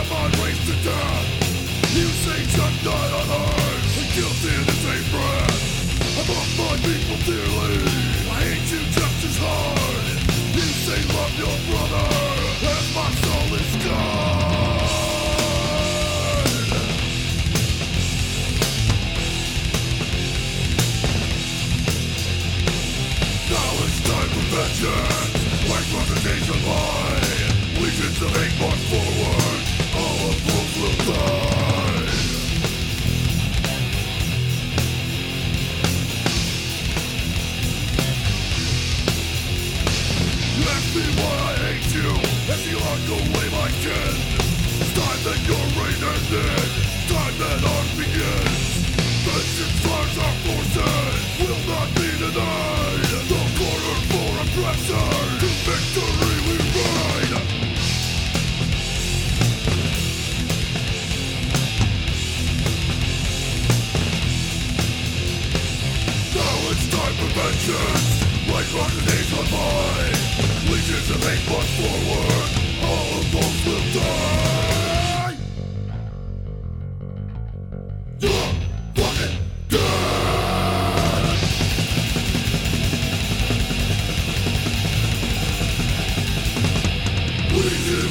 am I raised to death? You say I'm not unheard And guilty in the same breath I love my people dearly. I hate you just as hard. You say love your brother And my soul is gone. Now it's time for vengeance. Like from the days of Legions of hate march forward that your reign ended Time that ours begins. Vengeance fires our forces Will not be denied. No corner for oppressor To victory we ride. Now it's time for vengeance. Like the days on mine Legions of hate march forward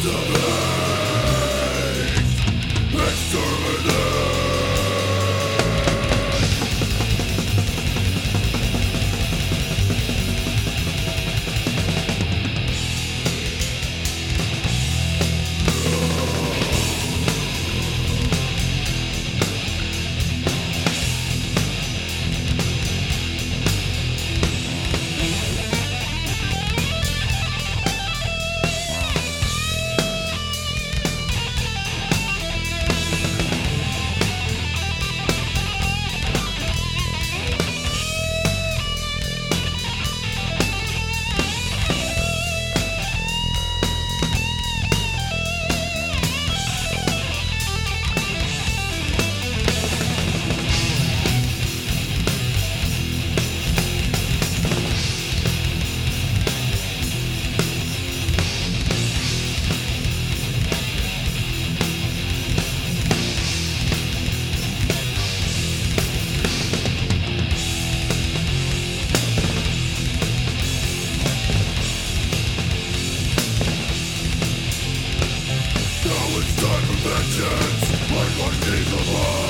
Legions vengeance Like